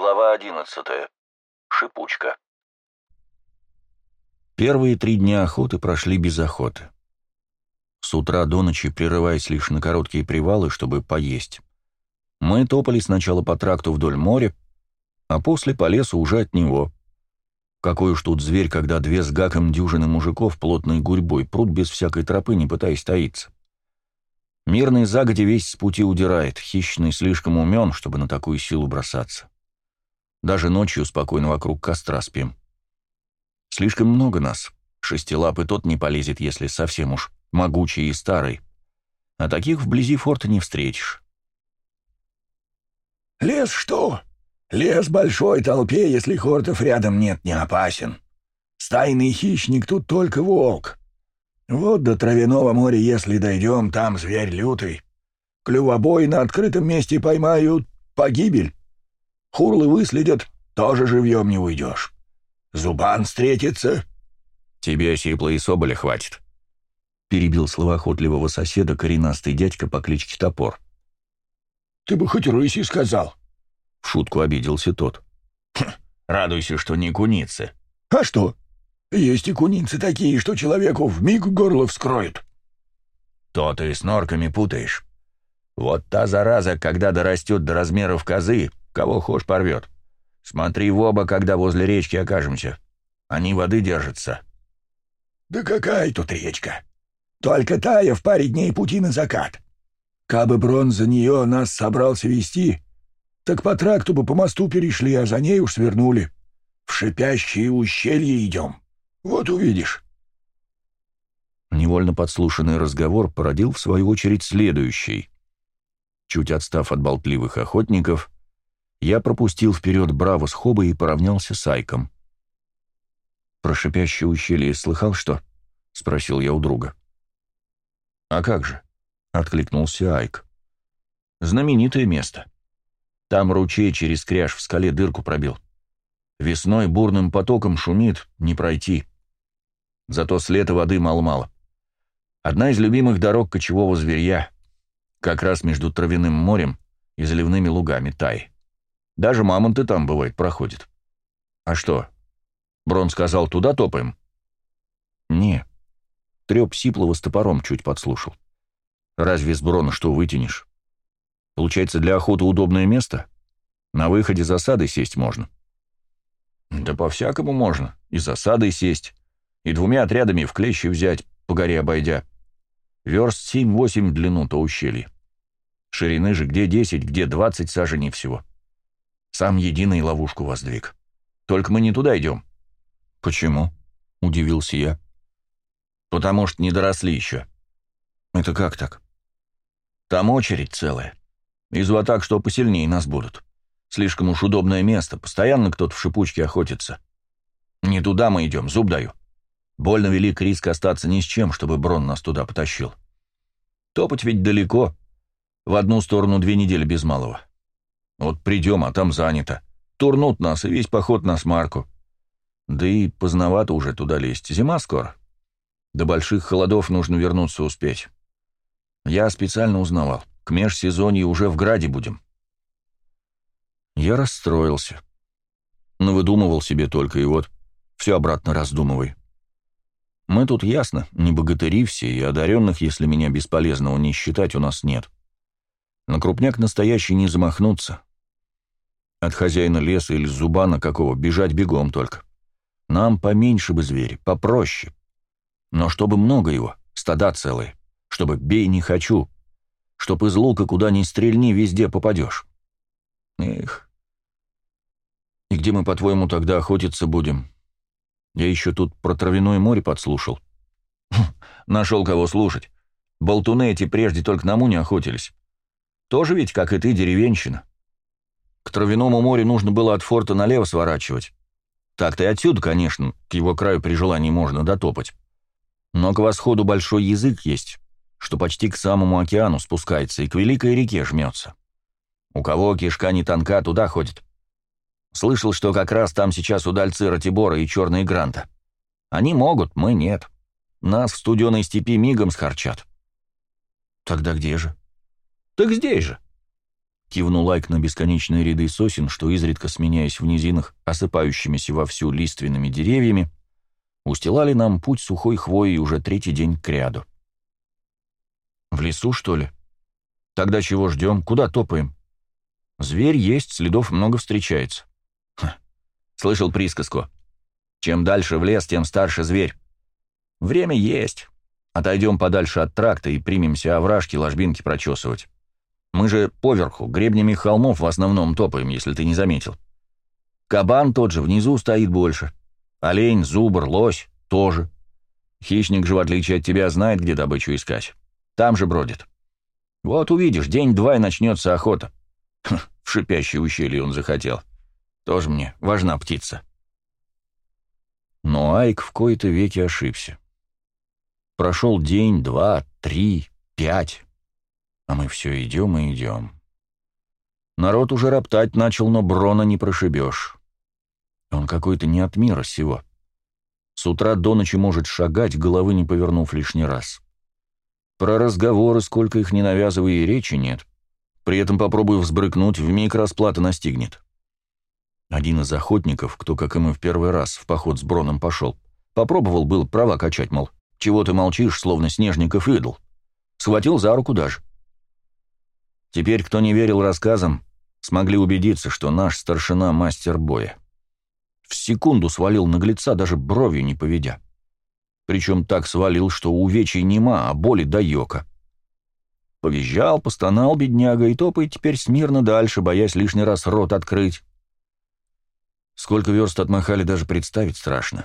Глава одиннадцатая. Шипучка. Первые три дня охоты прошли без охоты. С утра до ночи, прерываясь лишь на короткие привалы, чтобы поесть. Мы топали сначала по тракту вдоль моря, а после по лесу уже от него. Какой уж тут зверь, когда две с гаком дюжины мужиков плотной гурьбой прут без всякой тропы, не пытаясь таиться. Мирный загоди весь с пути удирает, хищный слишком умен, чтобы на такую силу бросаться. Даже ночью спокойно вокруг костра спим. Слишком много нас. Шестилапый тот не полезет, если совсем уж могучий и старый. А таких вблизи форта не встретишь. «Лес что? Лес большой толпе, если хортов рядом нет, не опасен. Стайный хищник тут только волк. Вот до травяного моря, если дойдем, там зверь лютый. Клювобой на открытом месте поймают — погибель. Хурлы выследят, тоже живьем не уйдешь. Зубан встретится. Тебе сипла и соболя хватит. Перебил словоохотливого соседа коренастый дядька по кличке Топор. Ты бы хоть рыси сказал. В шутку обиделся тот. Хм, радуйся, что не куницы. А что? Есть и куницы такие, что человеку в миг горло вскроют. То ты с норками путаешь. Вот та зараза, когда дорастет до размеров козы, кого хошь порвет. Смотри в оба, когда возле речки окажемся. Они воды держатся. Да какая тут речка? Только тая в паре дней пути на закат. Кабы Брон за нее нас собрался вести, так по тракту бы по мосту перешли, а за ней уж свернули. В шипящие ущелья идем. Вот увидишь. Невольно подслушанный разговор породил, в свою очередь, следующий. Чуть отстав от болтливых охотников, я пропустил вперед Браво с Хобой и поравнялся с Айком. «Про шипящее ущелье слыхал что?» — спросил я у друга. «А как же?» — откликнулся Айк. «Знаменитое место. Там ручей через кряж в скале дырку пробил. Весной бурным потоком шумит, не пройти. Зато с лета воды мало-мало. Одна из любимых дорог кочевого зверья, как раз между травяным морем и заливными лугами Таи. Даже мамонты там, бывает, проходят. А что? Брон сказал, туда топаем? Не. Треп Сиплова с топором чуть подслушал. Разве с Брона что вытянешь? Получается, для охоты удобное место? На выходе засады сесть можно. Да по-всякому можно. И засадой сесть, и двумя отрядами в клещи взять, по горе обойдя. Верст семь-восемь длину то ущелье. Ширины же где десять, где двадцать саженей всего. Сам единый ловушку воздвиг. Только мы не туда идем. Почему? Удивился я. Потому что не доросли еще. Это как так? Там очередь целая. Из так, что посильнее нас будут. Слишком уж удобное место, постоянно кто-то в шипучке охотится. Не туда мы идем, зуб даю. Больно велик риск остаться ни с чем, чтобы Брон нас туда потащил. Топать ведь далеко. В одну сторону две недели без малого. Вот придем, а там занято. Турнут нас, и весь поход на смарку. Да и поздновато уже туда лезть. Зима скоро. До больших холодов нужно вернуться успеть. Я специально узнавал. К межсезонье уже в Граде будем. Я расстроился. Но выдумывал себе только, и вот все обратно раздумывай. Мы тут ясно, не богатыри все, и одаренных, если меня бесполезного не считать, у нас нет. На крупняк настоящий не замахнуться. От хозяина леса или зубана какого бежать бегом только. Нам поменьше бы звери, попроще. Но чтобы много его, стада целые. Чтобы бей не хочу. Чтоб из лука куда ни стрельни, везде попадешь. Эх. И где мы, по-твоему, тогда охотиться будем? Я еще тут про травяное море подслушал. Хм, нашел кого слушать. Болтуны эти прежде только на муне охотились. Тоже ведь, как и ты, деревенщина. К Травяному морю нужно было от форта налево сворачивать. Так-то и отсюда, конечно, к его краю при желании можно дотопать. Но к восходу большой язык есть, что почти к самому океану спускается и к великой реке жмется. У кого кишка не тонка, туда ходит. Слышал, что как раз там сейчас удальцы Ратибора и Черные Гранта. Они могут, мы нет. Нас в студеной степи мигом схарчат. Тогда где же? Так здесь же. — кивнул Лайк на бесконечные ряды сосен, что, изредка сменяясь в низинах, осыпающимися вовсю лиственными деревьями, устилали нам путь сухой хвоей уже третий день к ряду. «В лесу, что ли? Тогда чего ждем? Куда топаем? Зверь есть, следов много встречается». Ха. Слышал присказку. «Чем дальше в лес, тем старше зверь. Время есть. Отойдем подальше от тракта и примемся овражки, ложбинки прочесывать». Мы же поверху, гребнями холмов в основном топаем, если ты не заметил. Кабан тот же внизу стоит больше. Олень, зубр, лось тоже. Хищник же, в отличие от тебя, знает, где добычу искать. Там же бродит. Вот увидишь, день-два и начнется охота. Хм, в шипящее ущелье он захотел. Тоже мне важна птица. Но Айк в кои-то веки ошибся. Прошел день, два, три, пять. А мы все идем и идем. Народ уже роптать начал, но Брона не прошибешь. Он какой-то не от мира сего. С утра до ночи может шагать, головы не повернув лишний раз. Про разговоры, сколько их не навязывай, и речи нет. При этом попробуй взбрыкнуть, вмиг расплата настигнет. Один из охотников, кто, как и мы в первый раз, в поход с Броном пошел, попробовал был права качать, мол, чего ты молчишь, словно Снежников идол. Схватил за руку даже. Теперь, кто не верил рассказам, смогли убедиться, что наш старшина — мастер боя. В секунду свалил наглеца, даже бровью не поведя. Причем так свалил, что увечий нема, а боли до йока. Повизжал, постонал бедняга и топает теперь смирно дальше, боясь лишний раз рот открыть. Сколько верст отмахали, даже представить страшно.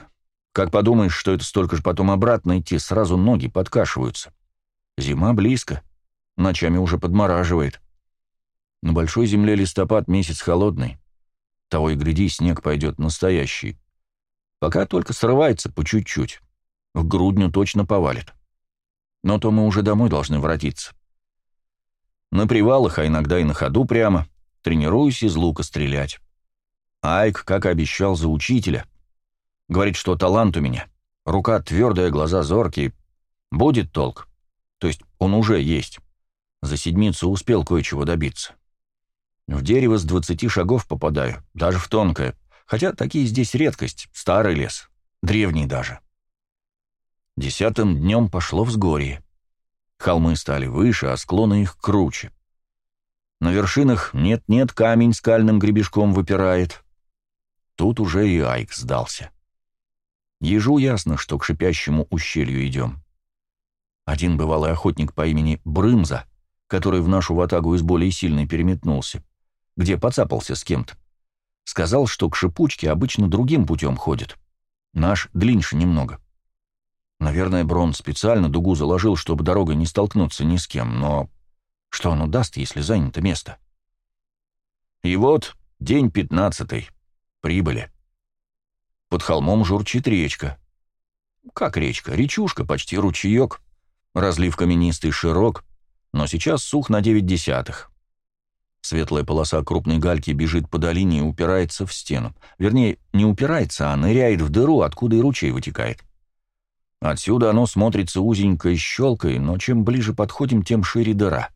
Как подумаешь, что это столько же потом обратно идти, сразу ноги подкашиваются. Зима близко. Ночами уже подмораживает. На большой земле листопад месяц холодный. Того и гляди, снег пойдет настоящий. Пока только срывается по чуть-чуть. В грудню точно повалит. Но то мы уже домой должны воротиться. На привалах, а иногда и на ходу прямо, тренируюсь из лука стрелять. Айк, как обещал, за учителя. Говорит, что талант у меня. Рука твердая, глаза зоркие. Будет толк. То есть он уже есть. За седмицу успел кое-чего добиться. В дерево с двадцати шагов попадаю, даже в тонкое. Хотя такие здесь редкость, старый лес, древний даже. Десятым днем пошло взгорье. Холмы стали выше, а склоны их круче. На вершинах нет-нет, камень скальным гребешком выпирает. Тут уже и Айк сдался. Ежу ясно, что к шипящему ущелью идем. Один бывалый охотник по имени Брымза — который в нашу ватагу из более сильной переметнулся, где поцапался с кем-то, сказал, что к шипучке обычно другим путем ходит. Наш длиннее немного. Наверное, Брон специально дугу заложил, чтобы дорога не столкнуться ни с кем, но что оно даст, если занято место? И вот день пятнадцатый. Прибыли. Под холмом журчит речка. Как речка? Речушка, почти ручеек. Разлив каменистый широк, но сейчас сух на 9 десятых. Светлая полоса крупной гальки бежит по долине и упирается в стену. Вернее, не упирается, а ныряет в дыру, откуда и ручей вытекает. Отсюда оно смотрится узенькой щелкой, но чем ближе подходим, тем шире дыра.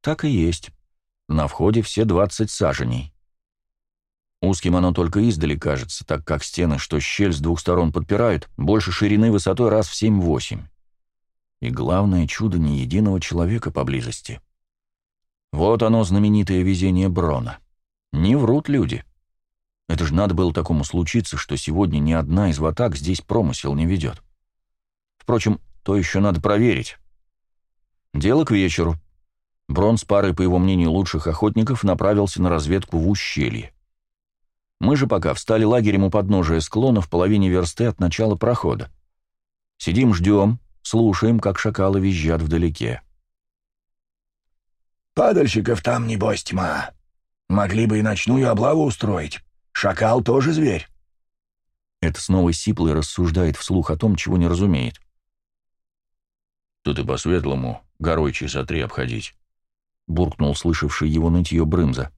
Так и есть. На входе все 20 саженей. Узким оно только издали кажется, так как стены, что щель с двух сторон подпирают, больше ширины высотой раз в 7-8. И главное чудо ни единого человека поблизости. Вот оно, знаменитое везение Брона. Не врут люди. Это же надо было такому случиться, что сегодня ни одна из ватак здесь промысел не ведет. Впрочем, то еще надо проверить. Дело к вечеру. Брон с парой, по его мнению, лучших охотников направился на разведку в ущелье. Мы же пока встали лагерем у подножия склона в половине версты от начала прохода. Сидим, ждем, Слушаем, как шакалы визжат вдалеке. «Падальщиков там, небось, тьма. Могли бы и ночную облаву устроить. Шакал тоже зверь». Это снова Сиплый рассуждает вслух о том, чего не разумеет. «Тут и по-светлому горой часа три обходить», — буркнул слышавший его нытье Брымза.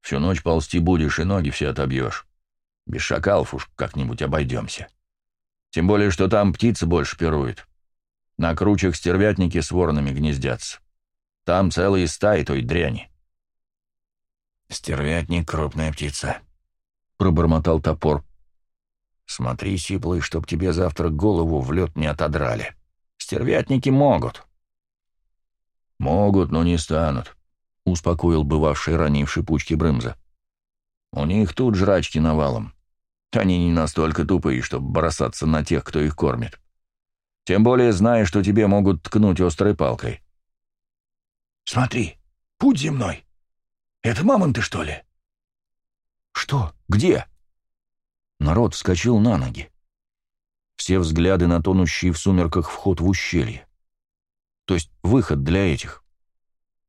«Всю ночь ползти будешь и ноги все отобьешь. Без шакалов уж как-нибудь обойдемся». Тем более, что там птицы больше пируют. На кручах стервятники с воронами гнездятся. Там целые стаи той дряни. «Стервятник — крупная птица», — пробормотал топор. «Смотри, сиплый, чтоб тебе завтра голову в лед не отодрали. Стервятники могут». «Могут, но не станут», — успокоил бывавший ранее в шипучке Брымза. «У них тут жрачки навалом. Они не настолько тупые, чтобы бросаться на тех, кто их кормит. Тем более зная, что тебе могут ткнуть острой палкой». «Смотри, путь земной. Это мамонты, что ли?» «Что? Где?» Народ вскочил на ноги. Все взгляды на тонущий в сумерках вход в ущелье. То есть выход для этих.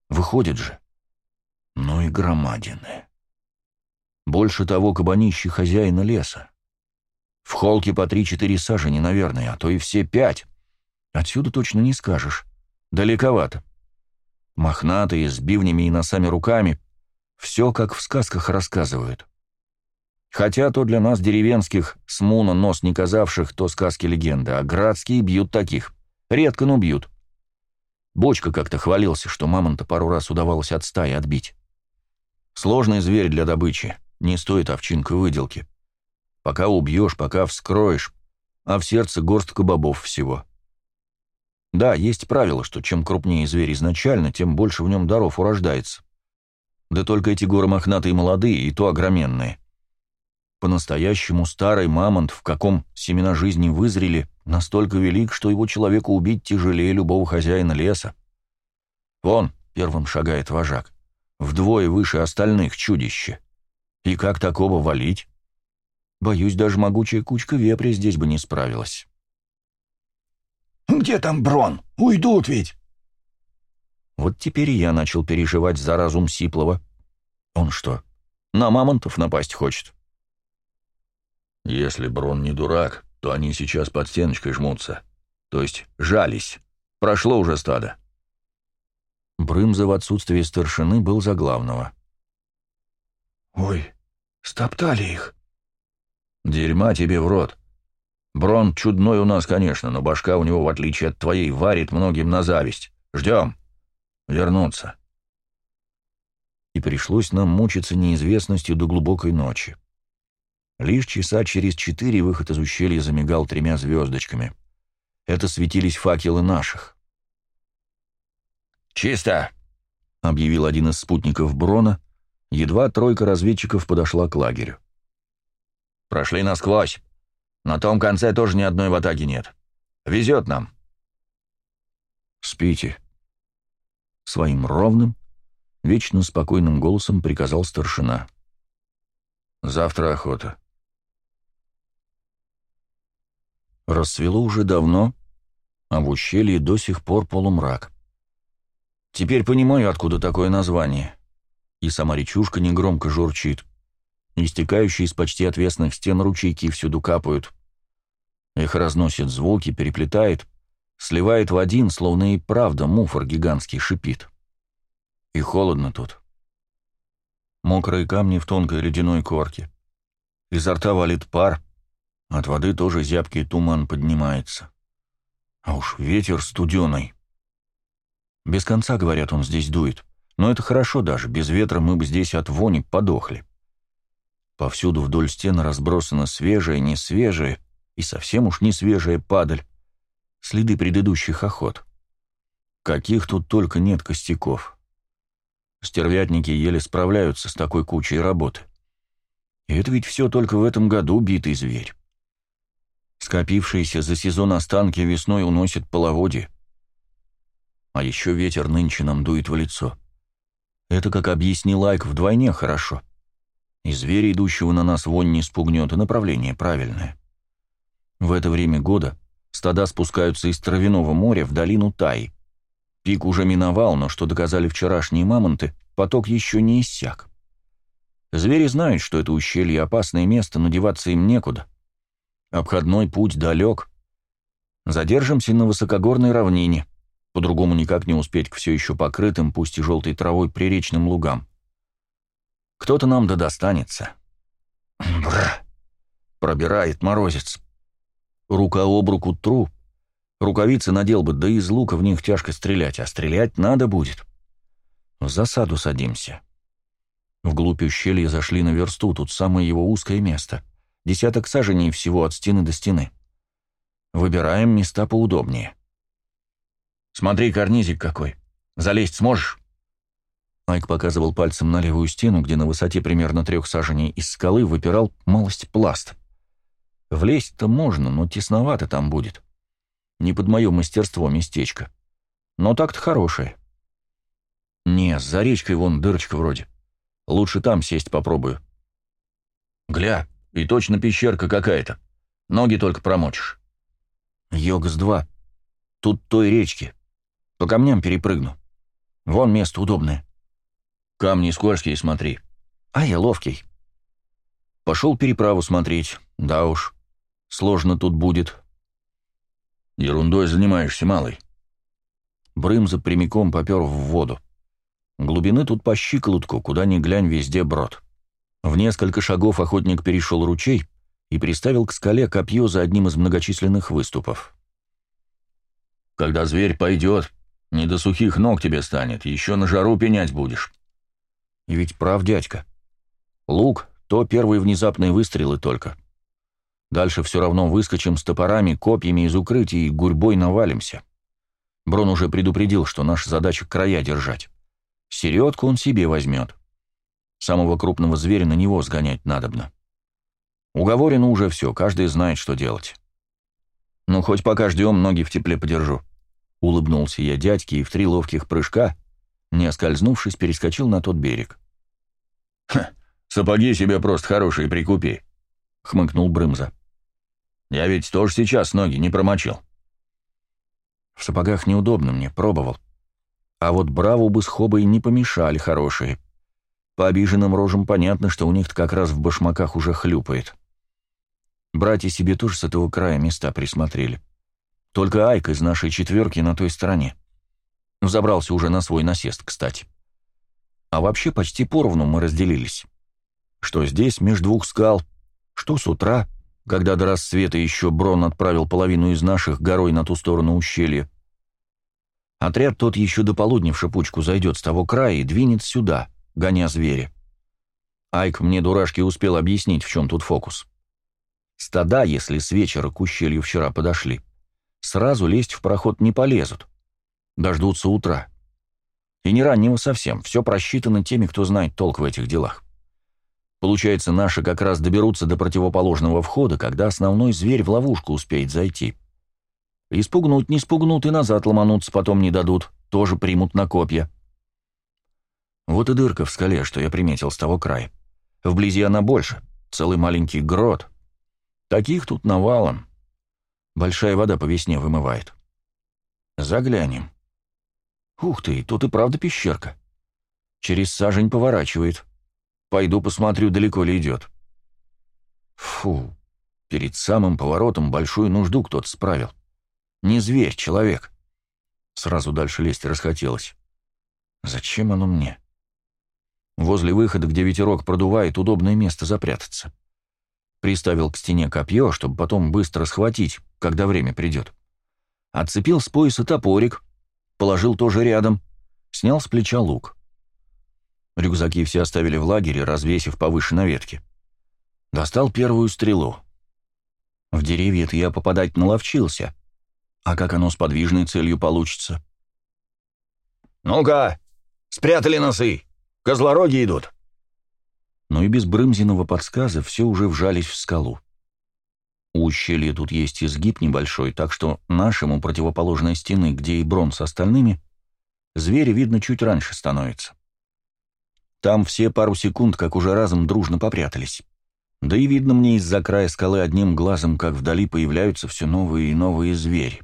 Выходит же. Ну и громадины. Больше того кабанищи хозяина леса. В холке по три-четыре сажени, наверное, а то и все пять. Отсюда точно не скажешь. Далековато. Мохнатые, с бивнями и носами руками. Все, как в сказках рассказывают. Хотя то для нас, деревенских, с муна нос не казавших, то сказки легенды, а градские бьют таких. Редко, но бьют. Бочка как-то хвалился, что мамонта пару раз удавалось от стаи отбить. Сложный зверь для добычи, не стоит овчинка выделки. Пока убьешь, пока вскроешь, а в сердце горстка бобов всего. Да, есть правило, что чем крупнее зверь изначально, тем больше в нем даров урождается. Да только эти горы мохнатые молодые, и то огроменные. По-настоящему старый мамонт, в каком семена жизни вызрели, настолько велик, что его человеку убить тяжелее любого хозяина леса. Вон, первым шагает вожак, вдвое выше остальных чудище. И как такого валить? Боюсь, даже могучая кучка вепря здесь бы не справилась. «Где там Брон? Уйдут ведь!» Вот теперь я начал переживать за разум Сиплова. Он что, на мамонтов напасть хочет? Если Брон не дурак, то они сейчас под стеночкой жмутся. То есть жались. Прошло уже стадо. Брымза в отсутствии старшины был за главного. «Ой, стоптали их!» «Дерьма тебе в рот. Брон чудной у нас, конечно, но башка у него, в отличие от твоей, варит многим на зависть. Ждем. Вернуться». И пришлось нам мучиться неизвестностью до глубокой ночи. Лишь часа через четыре выход из ущелья замигал тремя звездочками. Это светились факелы наших. «Чисто!» — объявил один из спутников Брона, едва тройка разведчиков подошла к лагерю. «Прошли насквозь. На том конце тоже ни одной в атаке нет. Везет нам». «Спите». Своим ровным, вечно спокойным голосом приказал старшина. «Завтра охота. Рассвело уже давно, а в ущелье до сих пор полумрак. Теперь понимаю, откуда такое название. И сама речушка негромко журчит. Истекающие из почти отвесных стен ручейки всюду капают. Их разносит звуки, переплетает, сливает в один, словно и правда муфор гигантский шипит. И холодно тут. Мокрые камни в тонкой ледяной корке. Изо рта валит пар — от воды тоже зябкий туман поднимается. А уж ветер студеный. Без конца, говорят, он здесь дует. Но это хорошо даже, без ветра мы бы здесь от вони подохли. Повсюду вдоль стен разбросана свежая, несвежая и совсем уж не свежая падаль. Следы предыдущих охот. Каких тут только нет костяков. Стервятники еле справляются с такой кучей работы. И это ведь все только в этом году битый зверь. Скопившиеся за сезон останки весной уносят половодье. А еще ветер нынче нам дует в лицо. Это, как объяснил Лайк, вдвойне хорошо. И зверя, идущего на нас, вонь не спугнет, и направление правильное. В это время года стада спускаются из Травяного моря в долину Таи. Пик уже миновал, но, что доказали вчерашние мамонты, поток еще не иссяк. Звери знают, что это ущелье — опасное место, но деваться им некуда. Обходной путь далек. Задержимся на высокогорной равнине. По-другому никак не успеть к все еще покрытым, пусть и желтой травой, приречным лугам. Кто-то нам да достанется. Бррр. Пробирает морозец. Рука об руку тру. Рукавицы надел бы, да из лука в них тяжко стрелять, а стрелять надо будет. В засаду садимся. Вглубь ущелья зашли на версту, тут самое его узкое место. Десяток саженей всего от стены до стены. Выбираем места поудобнее. «Смотри, карнизик какой. Залезть сможешь?» Айк показывал пальцем на левую стену, где на высоте примерно трех саженей из скалы выпирал малость пласт. Влезть-то можно, но тесновато там будет. Не под мое мастерство местечко. Но так-то хорошее. Не, за речкой вон дырочка вроде. Лучше там сесть попробую. Гля, и точно пещерка какая-то. Ноги только промочишь. Йогас-2. Тут той речки. По камням перепрыгну. Вон место удобное. Камни скользкие, смотри. А я ловкий. Пошел переправу смотреть. Да уж. Сложно тут будет. Ерундой занимаешься, малый. Брымза прямиком попер в воду. Глубины тут по щиколотку, куда ни глянь, везде брод. В несколько шагов охотник перешел ручей и приставил к скале копье за одним из многочисленных выступов. «Когда зверь пойдет, не до сухих ног тебе станет, еще на жару пенять будешь». И ведь прав дядька. Лук — то первые внезапные выстрелы только. Дальше все равно выскочим с топорами, копьями из укрытия и гурьбой навалимся. Брон уже предупредил, что наша задача края держать. Середку он себе возьмет. Самого крупного зверя на него сгонять надобно. Уговорено уже все, каждый знает, что делать. Ну, хоть пока ждем, ноги в тепле подержу. Улыбнулся я дядьке и в три ловких прыжка, не оскользнувшись, перескочил на тот берег. «Ха, сапоги себе просто хорошие прикупи», — хмыкнул Брымза. «Я ведь тоже сейчас ноги не промочил». В сапогах неудобно мне, пробовал. А вот браву бы с хобой не помешали хорошие. По обиженным рожам понятно, что у них как раз в башмаках уже хлюпает. Братья себе тоже с этого края места присмотрели. Только Айк из нашей четверки на той стороне. Забрался уже на свой насест, кстати. А вообще почти поровну мы разделились. Что здесь, между двух скал, что с утра, когда до рассвета еще Брон отправил половину из наших горой на ту сторону ущелья. Отряд тот еще до полудня в шипучку зайдет с того края и двинет сюда, гоня зверя. Айк мне, дурашки, успел объяснить, в чем тут фокус. Стада, если с вечера к ущелью вчера подошли, сразу лезть в проход не полезут. Дождутся утра. И не раннего совсем, все просчитано теми, кто знает толк в этих делах. Получается, наши как раз доберутся до противоположного входа, когда основной зверь в ловушку успеет зайти. Испугнуть не спугнут и назад ломануться потом не дадут, тоже примут на копья. Вот и дырка в скале, что я приметил с того края. Вблизи она больше, целый маленький грот. Таких тут навалом. Большая вода по весне вымывает. Заглянем. Ух ты, тут и правда пещерка. Через сажень поворачивает. Пойду посмотрю, далеко ли идет. Фу, перед самым поворотом большую нужду кто-то справил. Не зверь, человек. Сразу дальше лезть расхотелось. Зачем оно мне? Возле выхода, где ветерок продувает, удобное место запрятаться. Приставил к стене копье, чтобы потом быстро схватить, когда время придет. Отцепил с пояса топорик, положил тоже рядом, снял с плеча лук. Рюкзаки все оставили в лагере, развесив повыше на ветке. Достал первую стрелу. В деревья-то я попадать наловчился. А как оно с подвижной целью получится? «Ну-ка, спрятали носы! Козлороги идут!» Но и без Брымзиного подсказа все уже вжались в скалу. У ущелья тут есть изгиб небольшой, так что нашему противоположной стены, где и Брон с остальными, звери видно чуть раньше становится. Там все пару секунд, как уже разом дружно попрятались. Да и видно мне из-за края скалы одним глазом, как вдали появляются все новые и новые звери.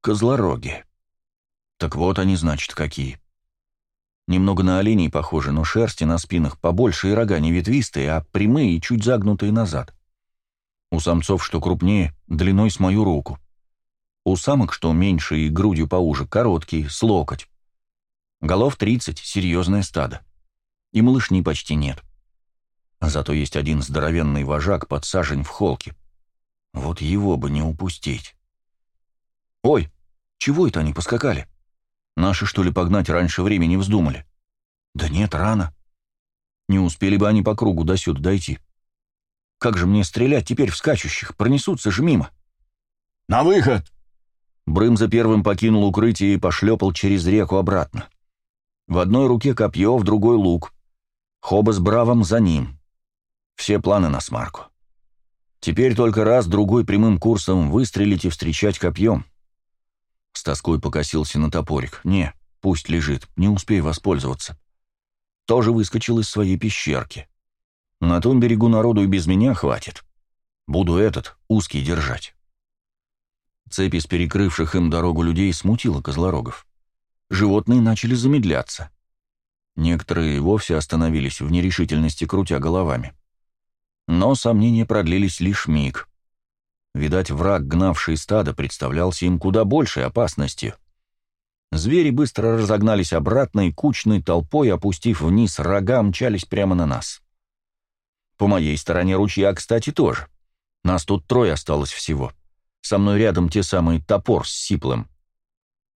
Козлороги. Так вот они, значит, какие. Немного на оленей похожи, но шерсти на спинах побольше и рога не ветвистые, а прямые и чуть загнутые назад. У самцов, что крупнее, длиной с мою руку. У самок, что меньше и грудью поуже, короткие, с локоть. Голов 30, серьезное стадо. И малышни почти нет. Зато есть один здоровенный вожак под сажень в холке. Вот его бы не упустить. Ой, чего это они поскакали? Наши, что ли, погнать раньше времени вздумали? Да нет, рано. Не успели бы они по кругу до сюда дойти. Как же мне стрелять теперь в скачущих? Пронесутся же мимо. «На выход!» Брым первым покинул укрытие и пошлепал через реку обратно. В одной руке копье, в другой лук. Хоба с Бравом за ним. Все планы на смарку. Теперь только раз другой прямым курсом выстрелить и встречать копьем. С тоской покосился на топорик. Не, пусть лежит, не успей воспользоваться. Тоже выскочил из своей пещерки. На том берегу народу и без меня хватит. Буду этот, узкий, держать. Цепи с перекрывших им дорогу людей смутила козлорогов. Животные начали замедляться. Некоторые вовсе остановились в нерешительности, крутя головами. Но сомнения продлились лишь миг. Видать, враг, гнавший стадо, представлялся им куда большей опасностью. Звери быстро разогнались обратно и кучной толпой, опустив вниз рога, мчались прямо на нас. По моей стороне ручья, кстати, тоже. Нас тут трое осталось всего. Со мной рядом те самые топор с сиплым.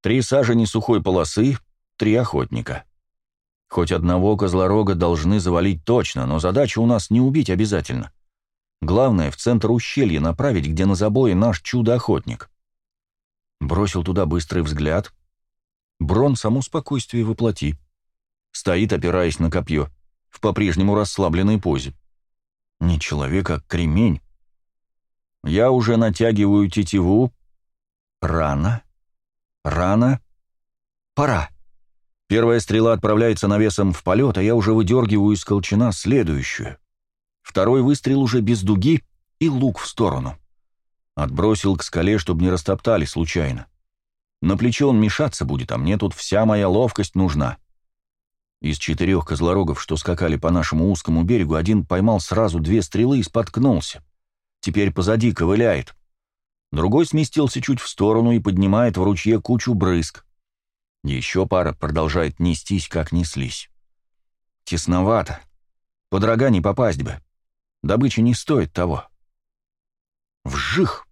Три сажени сухой полосы, три охотника. Хоть одного козлорога должны завалить точно, но задача у нас не убить обязательно. Главное, в центр ущелья направить, где на забое наш чудо-охотник. Бросил туда быстрый взгляд. Брон само спокойствие воплоти. Стоит, опираясь на копье, в по-прежнему расслабленной позе. Не человек, а кремень. Я уже натягиваю тетиву. Рано. Рано. Пора. Первая стрела отправляется навесом в полет, а я уже выдергиваю из колчана следующую. Второй выстрел уже без дуги и лук в сторону. Отбросил к скале, чтобы не растоптали случайно. На плечо он мешаться будет, а мне тут вся моя ловкость нужна. Из четырех козлорогов, что скакали по нашему узкому берегу, один поймал сразу две стрелы и споткнулся. Теперь позади ковыляет. Другой сместился чуть в сторону и поднимает в ручье кучу брызг. Еще пара продолжает нестись, как неслись. Тесновато. Под рога не попасть бы. Добыча не стоит того. Вжих!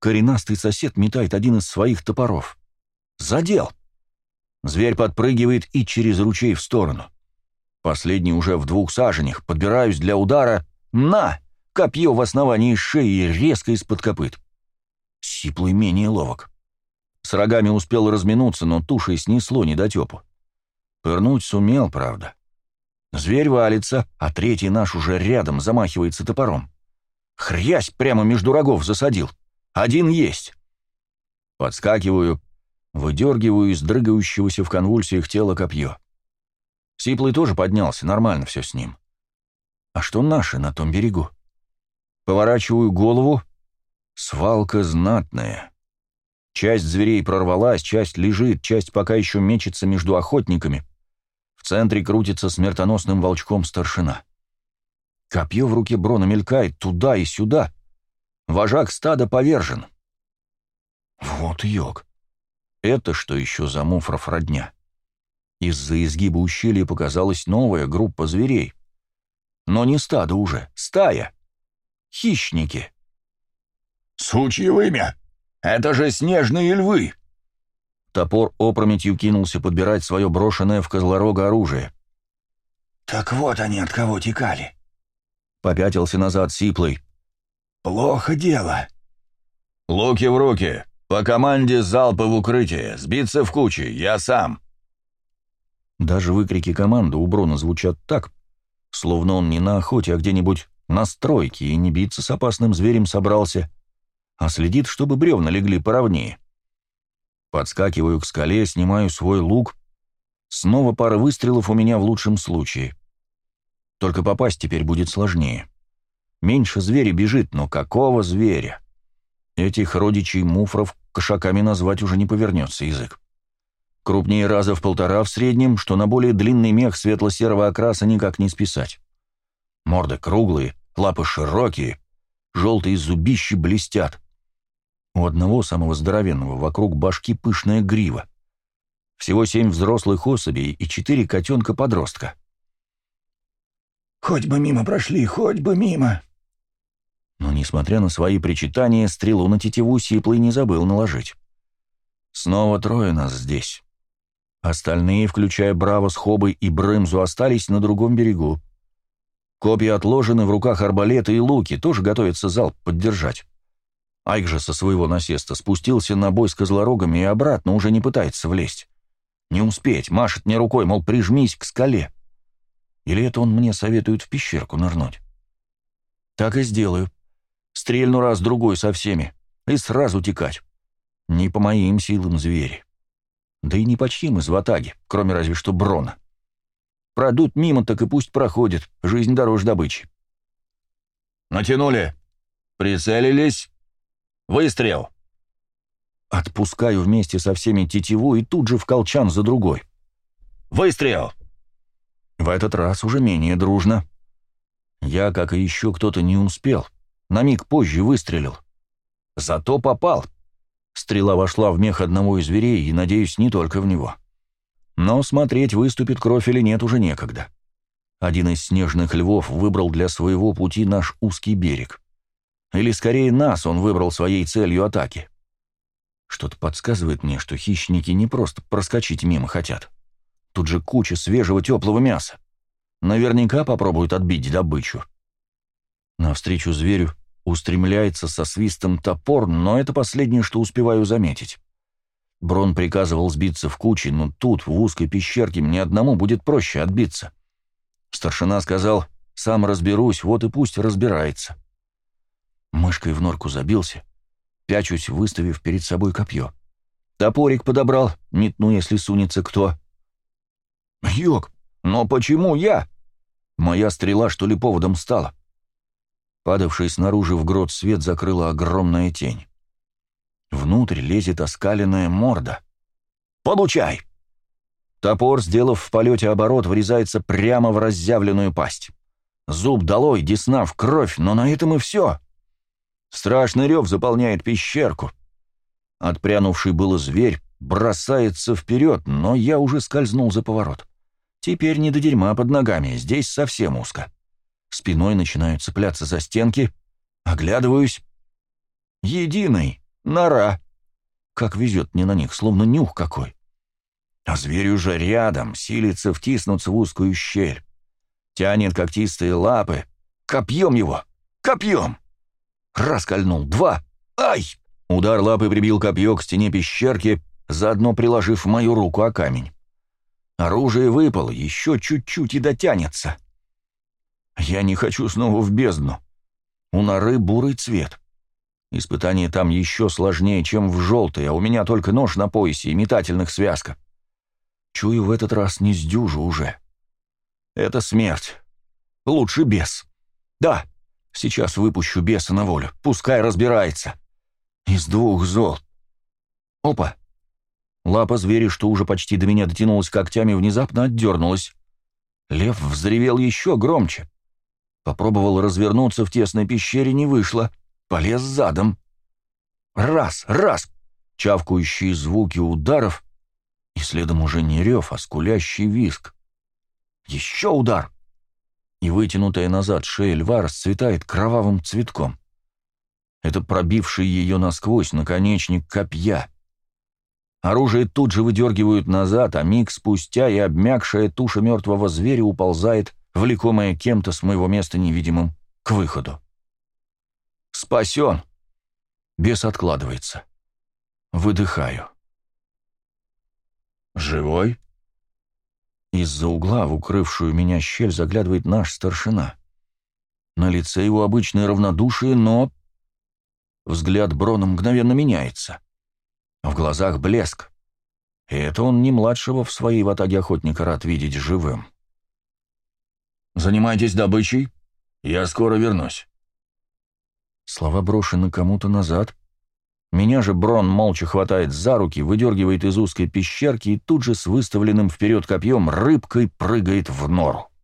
Коренастый сосед метает один из своих топоров. Задел! Зверь подпрыгивает и через ручей в сторону. Последний уже в двух саженях. Подбираюсь для удара. На! Копье в основании шеи резко из-под копыт. Сиплый менее ловок. С рогами успел разминуться, но тушей снесло недотепу. Пырнуть сумел, правда. Зверь валится, а третий наш уже рядом замахивается топором. Хрясь прямо между рогов засадил. Один есть. Подскакиваю, выдергиваю из дрыгающегося в конвульсиях тела копье. Сиплый тоже поднялся, нормально все с ним. А что наши на том берегу? Поворачиваю голову. Свалка знатная. Часть зверей прорвалась, часть лежит, часть пока еще мечется между охотниками. В центре крутится смертоносным волчком старшина. Копье в руке Брона мелькает туда и сюда. Вожак стада повержен. Вот йог. Это что еще за муфров родня? Из-за изгиба ущелья показалась новая группа зверей. Но не стадо уже, стая. Хищники. «Сучье вымя! Это же снежные львы!» Топор опрометью кинулся подбирать свое брошенное в козлорога оружие. «Так вот они от кого текали!» Попятился назад Сиплый. «Плохо дело!» «Луки в руки! По команде залпы в укрытие! Сбиться в кучи! Я сам!» Даже выкрики команды у Брона звучат так, словно он не на охоте, а где-нибудь на стройке и не биться с опасным зверем собрался, а следит, чтобы бревна легли поровнее. Подскакиваю к скале, снимаю свой лук. Снова пара выстрелов у меня в лучшем случае. Только попасть теперь будет сложнее. Меньше зверя бежит, но какого зверя? Этих родичей муфров кошаками назвать уже не повернется язык. Крупнее раза в полтора в среднем, что на более длинный мех светло-серого окраса никак не списать. Морды круглые, лапы широкие, желтые зубищи блестят. У одного самого здоровенного вокруг башки пышная грива. Всего семь взрослых особей и четыре котенка-подростка. «Хоть бы мимо прошли, хоть бы мимо!» Но, несмотря на свои причитания, стрелу на тетиву сиплый не забыл наложить. Снова трое нас здесь. Остальные, включая Браво с Хобой и Брымзу, остались на другом берегу. Копья отложены в руках арбалеты и луки, тоже готовится залп поддержать. Айк же со своего насеста спустился на бой с козлорогами и обратно уже не пытается влезть. Не успеть, машет мне рукой, мол, прижмись к скале. Или это он мне советует в пещерку нырнуть? Так и сделаю. Стрельну раз-другой со всеми. И сразу текать. Не по моим силам звери. Да и не почти мы в Атаге, кроме разве что Брона. Продут мимо, так и пусть проходит. Жизнь дороже добычи. «Натянули! Прицелились! Выстрел!» Отпускаю вместе со всеми тетиву и тут же в колчан за другой. «Выстрел!» В этот раз уже менее дружно. Я, как и еще кто-то, не успел. На миг позже выстрелил. Зато попал. Стрела вошла в мех одного из зверей, и, надеюсь, не только в него. Но смотреть, выступит кровь или нет, уже некогда. Один из снежных львов выбрал для своего пути наш узкий берег. Или, скорее, нас он выбрал своей целью атаки. Что-то подсказывает мне, что хищники не просто проскочить мимо хотят. Тут же куча свежего теплого мяса. Наверняка попробуют отбить добычу. Навстречу зверю устремляется со свистом топор, но это последнее, что успеваю заметить. Брон приказывал сбиться в кучи, но тут, в узкой пещерке, мне одному будет проще отбиться. Старшина сказал, сам разберусь, вот и пусть разбирается. Мышкой в норку забился, пячусь, выставив перед собой копье. Топорик подобрал, метну, если сунется кто. Йог, но почему я? Моя стрела, что ли, поводом стала? Падавший снаружи в грот свет закрыла огромная тень. Внутрь лезет оскаленная морда. «Получай!» Топор, сделав в полете оборот, врезается прямо в разъявленную пасть. Зуб долой, десна в кровь, но на этом и все. Страшный рев заполняет пещерку. Отпрянувший было зверь бросается вперед, но я уже скользнул за поворот. Теперь не до дерьма под ногами, здесь совсем узко. Спиной начинаю цепляться за стенки, оглядываюсь. Единый, нора. Как везет мне на них, словно нюх какой. А зверь уже рядом, силится втиснуться в узкую щель. Тянет когтистые лапы. Копьем его! Копьем! Раскольнул. Два. Ай! Удар лапы прибил копье к стене пещерки, заодно приложив мою руку о камень. Оружие выпало, еще чуть-чуть и дотянется. Я не хочу снова в бездну. У норы бурый цвет. Испытание там еще сложнее, чем в желтой, а у меня только нож на поясе и метательных связка. Чую, в этот раз не сдюжу уже. Это смерть. Лучше бес. Да, сейчас выпущу беса на волю. Пускай разбирается. Из двух зол. Опа. Лапа зверя, что уже почти до меня дотянулась когтями, внезапно отдернулась. Лев взревел еще громче. Попробовал развернуться в тесной пещере, не вышло. Полез задом. Раз, раз. Чавкающие звуки ударов. И следом уже не рев, а скулящий виск. Еще удар. И вытянутая назад шея льва расцветает кровавым цветком. Это пробивший ее насквозь наконечник копья. Оружие тут же выдергивают назад, а миг спустя и обмякшая туша мертвого зверя уползает влекомая кем-то с моего места невидимым, к выходу. «Спасен!» Бес откладывается. Выдыхаю. «Живой?» Из-за угла в укрывшую меня щель заглядывает наш старшина. На лице его обычное равнодушие, но... Взгляд Брона мгновенно меняется. В глазах блеск. И это он не младшего в своей ватаге охотника рад видеть живым. Занимайтесь добычей. Я скоро вернусь». Слова брошены кому-то назад. Меня же Брон молча хватает за руки, выдергивает из узкой пещерки и тут же с выставленным вперед копьем рыбкой прыгает в нору.